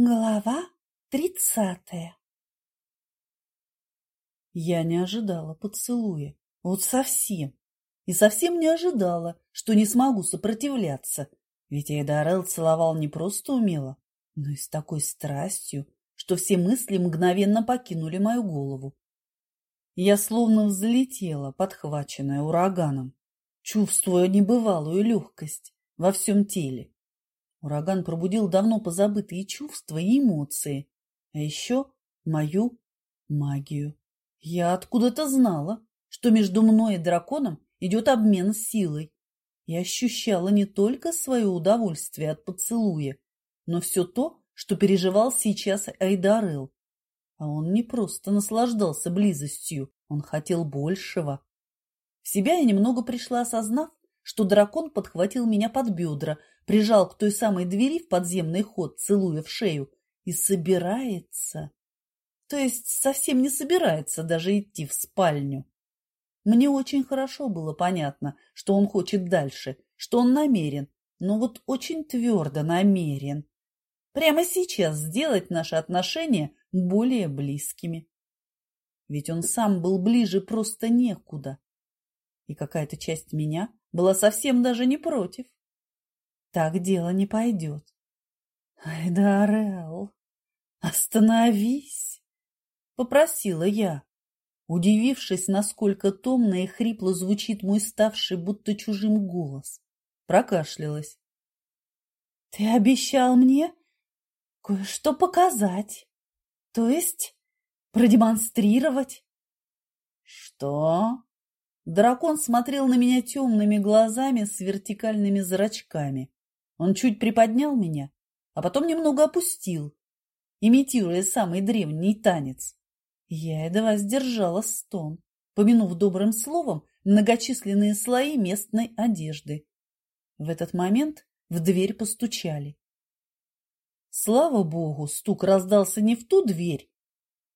Глава тридцатая Я не ожидала поцелуя. Вот совсем. И совсем не ожидала, что не смогу сопротивляться. Ведь Эйдарел целовал не просто умело, но и с такой страстью, что все мысли мгновенно покинули мою голову. Я словно взлетела, подхваченная ураганом, чувствуя небывалую легкость во всем теле. Ураган пробудил давно позабытые чувства и эмоции, а еще мою магию. Я откуда-то знала, что между мной и драконом идет обмен силой. Я ощущала не только свое удовольствие от поцелуя, но все то, что переживал сейчас Айдарел. А он не просто наслаждался близостью, он хотел большего. В себя я немного пришла, осознав, что дракон подхватил меня под бедра, прижал к той самой двери в подземный ход, целуя в шею, и собирается. То есть совсем не собирается даже идти в спальню. Мне очень хорошо было понятно, что он хочет дальше, что он намерен, но вот очень твердо намерен. Прямо сейчас сделать наши отношения более близкими. Ведь он сам был ближе просто некуда. И какая-то часть меня была совсем даже не против. Так дело не пойдет. Айдарел, остановись, попросила я, удивившись, насколько томно и хрипло звучит мой ставший будто чужим голос. Прокашлялась. Ты обещал мне кое-что показать, то есть продемонстрировать. Что? Дракон смотрел на меня темными глазами с вертикальными зрачками. Он чуть приподнял меня, а потом немного опустил, имитируя самый древний танец. Я едва сдержала стон, помянув добрым словом многочисленные слои местной одежды. В этот момент в дверь постучали. Слава богу, стук раздался не в ту дверь,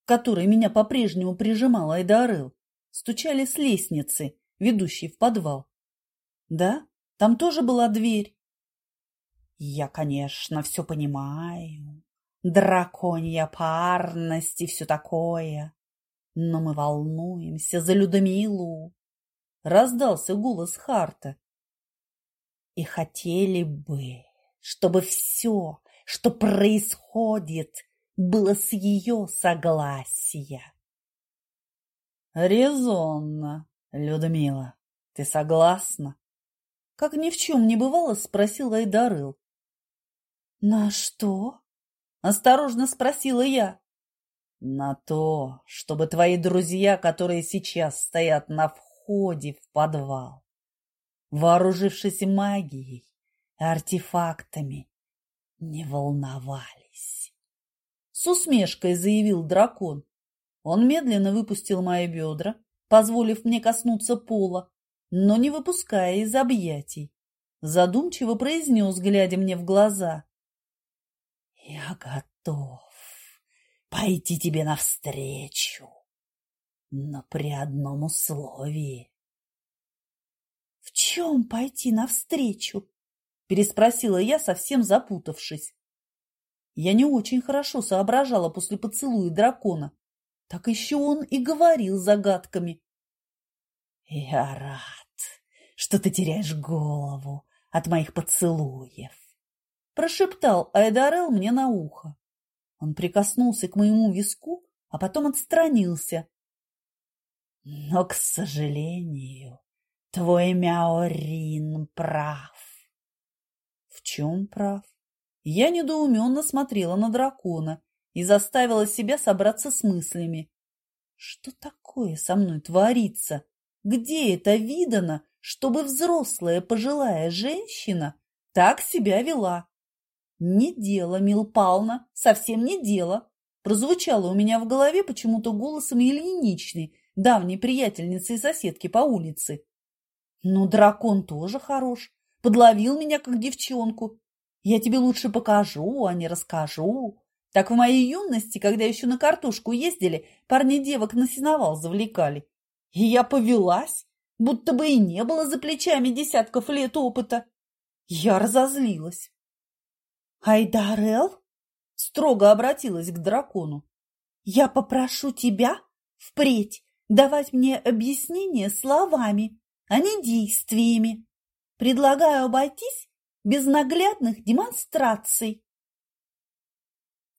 в которой меня по-прежнему прижимал Айдарыл, стучали с лестницы, ведущей в подвал. Да, там тоже была дверь. Я, конечно, все понимаю. Драконья парность и все такое. Но мы волнуемся за Людмилу. Раздался голос Харта. И хотели бы, чтобы все, что происходит, было с ее согласия. Резонно, Людмила. Ты согласна? Как ни в чем не бывало, спросил Айдарыл. На что? Осторожно спросила я. На то, чтобы твои друзья, которые сейчас стоят на входе в подвал, вооружившись магией, артефактами, не волновались. С усмешкой заявил дракон. Он медленно выпустил мои бедра, позволив мне коснуться пола, но не выпуская из объятий. Задумчиво произнес, глядя мне в глаза. «Я готов пойти тебе навстречу, но при одном условии». «В чем пойти навстречу?» – переспросила я, совсем запутавшись. Я не очень хорошо соображала после поцелуя дракона, так еще он и говорил загадками. «Я рад, что ты теряешь голову от моих поцелуев», — прошептал Айдарел мне на ухо. Он прикоснулся к моему виску, а потом отстранился. «Но, к сожалению, твой Мяорин прав». «В чем прав?» Я недоуменно смотрела на дракона и заставила себя собраться с мыслями. Что такое со мной творится? Где это видано, чтобы взрослая пожилая женщина так себя вела? Не дело, Мил Павловна, совсем не дело. Прозвучало у меня в голове почему-то голосом Ильиничной, давней приятельницы и соседки по улице. Ну, дракон тоже хорош, подловил меня как девчонку. Я тебе лучше покажу, а не расскажу. Так в моей юности, когда еще на картошку ездили, парни девок на сеновал завлекали. И я повелась, будто бы и не было за плечами десятков лет опыта. Я разозлилась. «Айдарел?» – строго обратилась к дракону. «Я попрошу тебя впредь давать мне объяснения словами, а не действиями. Предлагаю обойтись без наглядных демонстраций».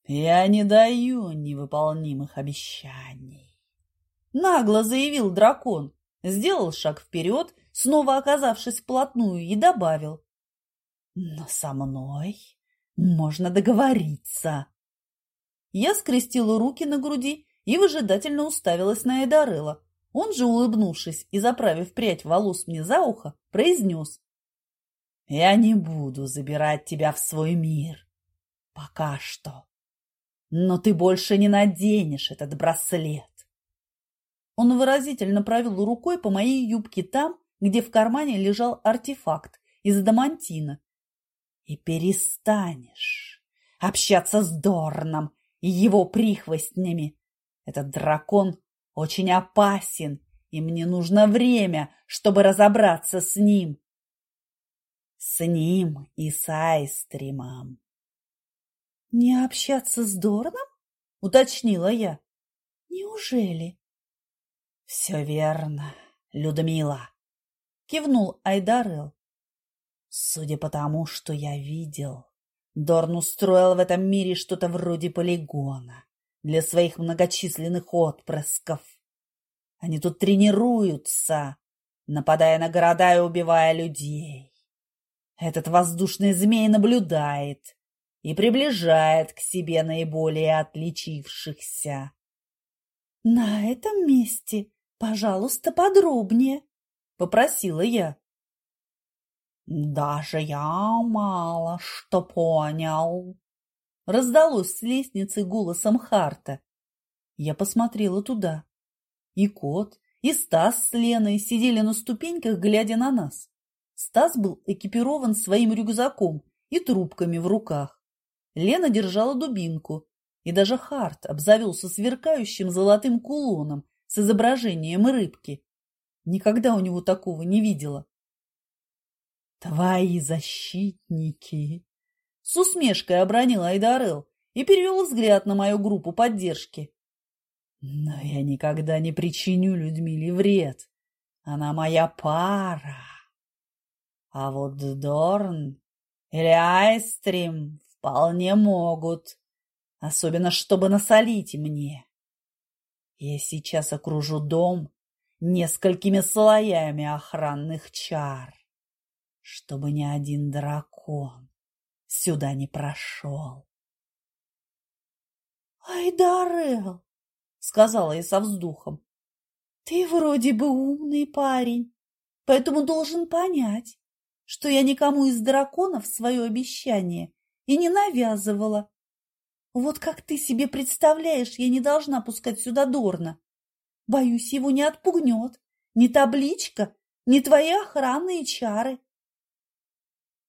«Я не даю невыполнимых обещаний», — нагло заявил дракон, сделал шаг вперед, снова оказавшись вплотную, и добавил. «Но со мной можно договориться». Я скрестила руки на груди и выжидательно уставилась на Эдарелла. Он же, улыбнувшись и заправив прядь волос мне за ухо, произнес. «Я не буду забирать тебя в свой мир. Пока что. Но ты больше не наденешь этот браслет. Он выразительно провел рукой по моей юбке там, где в кармане лежал артефакт из адамантина. И перестанешь общаться с Дорном и его прихвостнями. Этот дракон очень опасен, и мне нужно время, чтобы разобраться с ним. С ним и с Айстримом. «Не общаться с Дорном?» — уточнила я. «Неужели?» «Все верно, Людмила», — кивнул Айдарел. «Судя по тому, что я видел, Дорн устроил в этом мире что-то вроде полигона для своих многочисленных отпрысков. Они тут тренируются, нападая на города и убивая людей. Этот воздушный змей наблюдает, и приближает к себе наиболее отличившихся. — На этом месте, пожалуйста, подробнее, — попросила я. — Даже я мало что понял, — раздалось с лестницы голосом Харта. Я посмотрела туда. И кот, и Стас с Леной сидели на ступеньках, глядя на нас. Стас был экипирован своим рюкзаком и трубками в руках. Лена держала дубинку, и даже Харт обзавелся сверкающим золотым кулоном с изображением рыбки. Никогда у него такого не видела. «Твои защитники!» С усмешкой обронил Айдарел и перевел взгляд на мою группу поддержки. «Но я никогда не причиню Людмиле вред. Она моя пара. А вот Дорн или Айстрим Вполне могут. Особенно, чтобы насолить мне. Я сейчас окружу дом несколькими слоями охранных чар, чтобы ни один дракон сюда не прошел. — Айдарел, — сказала я со вздохом, — ты вроде бы умный парень, поэтому должен понять, что я никому из драконов свое обещание и не навязывала. Вот как ты себе представляешь, я не должна пускать сюда Дорна. Боюсь, его не отпугнет ни табличка, ни твои охранные чары. —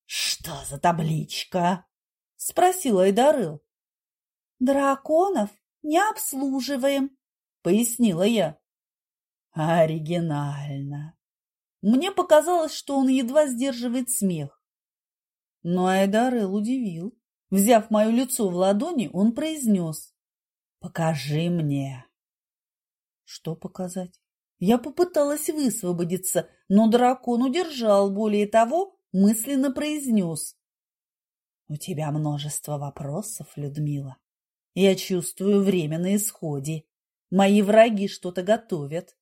Что за табличка? — спросила Айдарыл. — Драконов не обслуживаем, — пояснила я. — Оригинально. Мне показалось, что он едва сдерживает смех. Но Айдарел удивил. Взяв мое лицо в ладони, он произнес. «Покажи мне». Что показать? Я попыталась высвободиться, но дракон удержал. Более того, мысленно произнес. «У тебя множество вопросов, Людмила. Я чувствую время на исходе. Мои враги что-то готовят,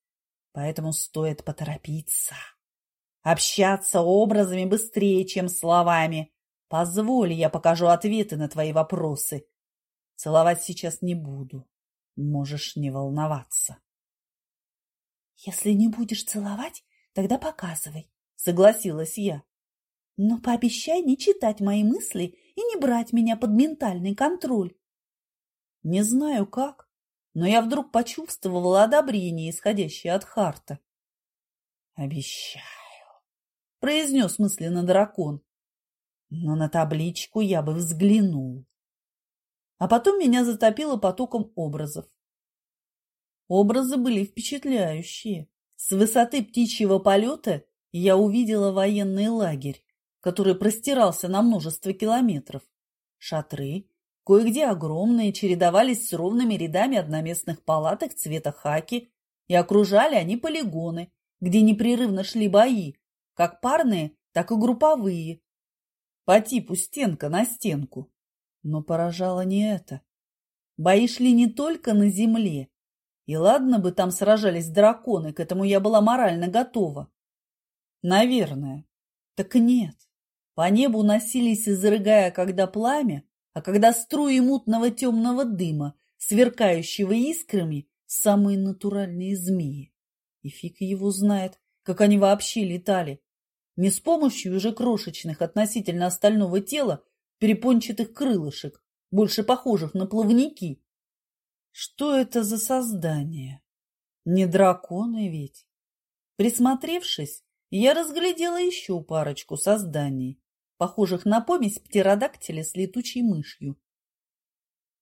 поэтому стоит поторопиться. Общаться образами быстрее, чем словами. Позволь, я покажу ответы на твои вопросы. Целовать сейчас не буду. Можешь не волноваться. Если не будешь целовать, тогда показывай, согласилась я. Но пообещай не читать мои мысли и не брать меня под ментальный контроль. Не знаю как, но я вдруг почувствовала одобрение, исходящее от Харта. Обещаю, произнес мысленно дракон но на табличку я бы взглянул. А потом меня затопило потоком образов. Образы были впечатляющие. С высоты птичьего полета я увидела военный лагерь, который простирался на множество километров. Шатры, Кое-где огромные чередовались с ровными рядами одноместных палаток цвета хаки, и окружали они полигоны, где непрерывно шли бои, как парные, так и групповые, по типу стенка на стенку. Но поражало не это. Бои шли не только на земле, и ладно бы там сражались драконы, к этому я была морально готова. Наверное. Так нет. По небу носились, изрыгая когда пламя, а когда струи мутного темного дыма, сверкающего искрами, самые натуральные змеи. И фиг его знает, как они вообще летали. Не с помощью уже крошечных относительно остального тела перепончатых крылышек, больше похожих на плавники. Что это за создание? Не драконы ведь. Присмотревшись, я разглядела еще парочку созданий, похожих на помесь птеродактиля с летучей мышью.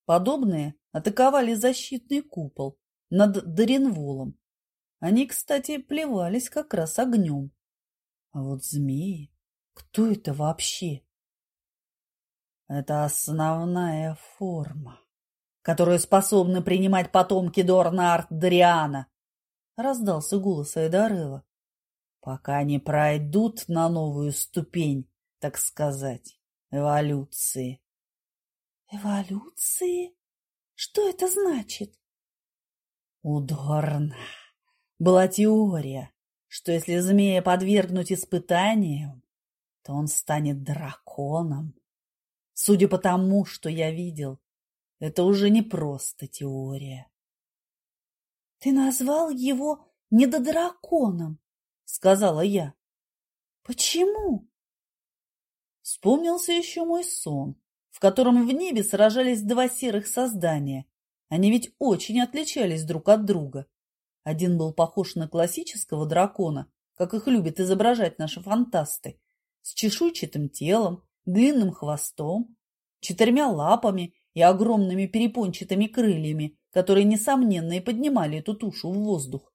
Подобные атаковали защитный купол над Доренволом. Они, кстати, плевались как раз огнем. А вот змеи, кто это вообще? Это основная форма, которую способны принимать потомки Дорна Арт-Дариана, раздался голос Эйдарелла. Пока не пройдут на новую ступень, так сказать, эволюции. Эволюции? Что это значит? У Дорна была теория, что если змея подвергнуть испытаниям, то он станет драконом. Судя по тому, что я видел, это уже не просто теория. — Ты назвал его недодраконом, — сказала я. — Почему? Вспомнился еще мой сон, в котором в небе сражались два серых создания. Они ведь очень отличались друг от друга. Один был похож на классического дракона, как их любят изображать наши фантасты, с чешуйчатым телом, длинным хвостом, четырьмя лапами и огромными перепончатыми крыльями, которые, несомненно, и поднимали эту тушу в воздух.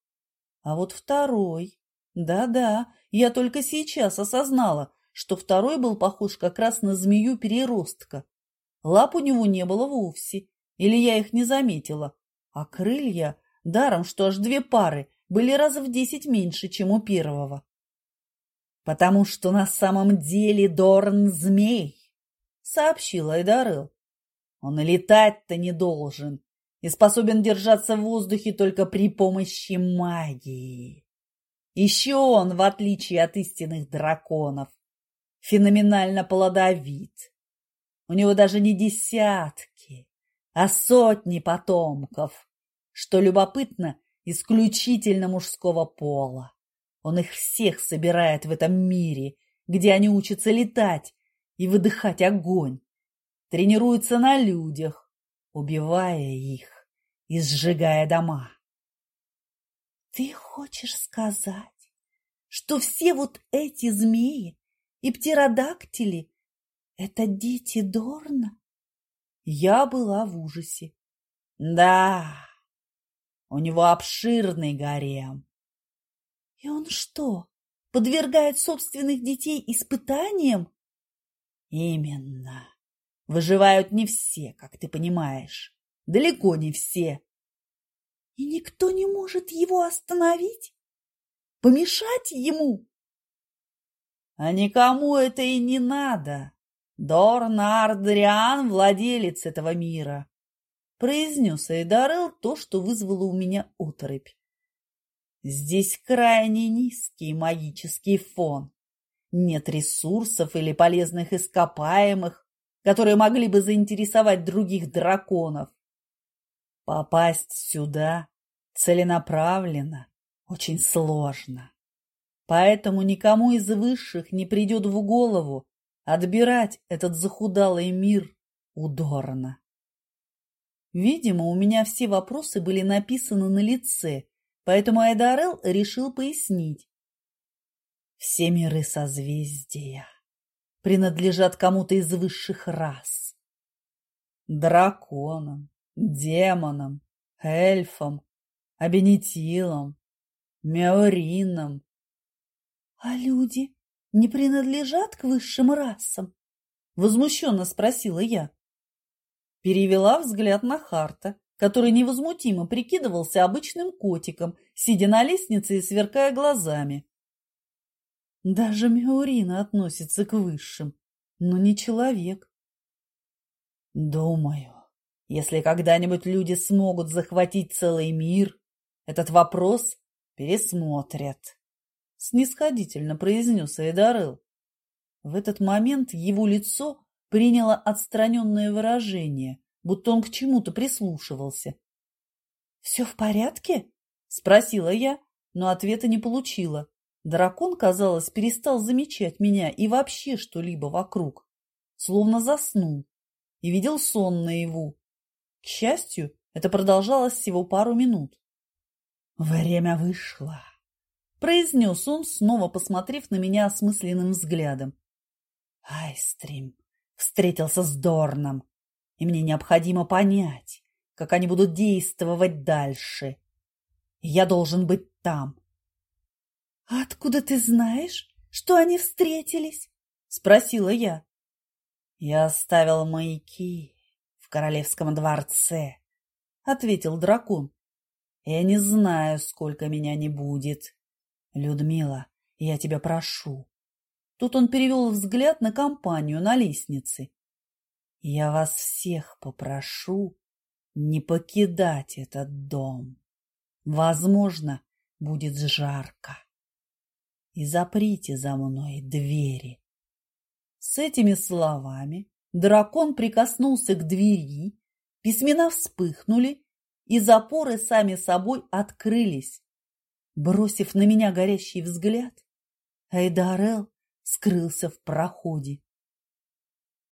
А вот второй... Да-да, я только сейчас осознала, что второй был похож как раз на змею-переростка. Лап у него не было вовсе, или я их не заметила, а крылья Даром, что аж две пары были раза в десять меньше, чем у первого. «Потому что на самом деле Дорн змей», — сообщил Айдарел. «Он летать-то не должен и способен держаться в воздухе только при помощи магии. Еще он, в отличие от истинных драконов, феноменально плодовит. У него даже не десятки, а сотни потомков, что любопытно, исключительно мужского пола. Он их всех собирает в этом мире, где они учатся летать и выдыхать огонь, тренируются на людях, убивая их и сжигая дома. Ты хочешь сказать, что все вот эти змеи и птеродактили — это дети Дорна? Я была в ужасе. Да, у него обширный гарем. И он что, подвергает собственных детей испытаниям? Именно. Выживают не все, как ты понимаешь. Далеко не все. И никто не может его остановить? Помешать ему? А никому это и не надо. Дорн Ардриан – владелец этого мира произнес Эйдарел то, что вызвало у меня оторопь. Здесь крайне низкий магический фон. Нет ресурсов или полезных ископаемых, которые могли бы заинтересовать других драконов. Попасть сюда целенаправленно очень сложно. Поэтому никому из высших не придет в голову отбирать этот захудалый мир у Дорна. Видимо, у меня все вопросы были написаны на лице, поэтому Айдарел решил пояснить. Все миры созвездия принадлежат кому-то из высших рас. Драконам, демонам, эльфам, абенитилам, меоринам. — А люди не принадлежат к высшим расам? — возмущенно спросила я. Перевела взгляд на Харта, который невозмутимо прикидывался обычным котиком, сидя на лестнице и сверкая глазами. Даже Меурина относится к высшим, но не человек. Думаю, если когда-нибудь люди смогут захватить целый мир, этот вопрос пересмотрят. Снисходительно произнес Эйдарел. В этот момент его лицо приняло отстраненное выражение, будто он к чему-то прислушивался. «Все в порядке?» – спросила я, но ответа не получила. Дракон, казалось, перестал замечать меня и вообще что-либо вокруг, словно заснул и видел сон наяву. К счастью, это продолжалось всего пару минут. «Время вышло», — произнес он, снова посмотрев на меня осмысленным взглядом. «Айстрим встретился с Дорном, и мне необходимо понять, как они будут действовать дальше. Я должен быть там. — Откуда ты знаешь, что они встретились? — спросила я. — Я оставил маяки в королевском дворце, — ответил дракон. — Я не знаю, сколько меня не будет. Людмила, я тебя прошу. Тут он перевел взгляд на компанию на лестнице. Я вас всех попрошу не покидать этот дом. Возможно, будет жарко. И заприте за мной двери. С этими словами дракон прикоснулся к двери, письмена вспыхнули, и запоры сами собой открылись. Бросив на меня горящий взгляд, Айдарел скрылся в проходе.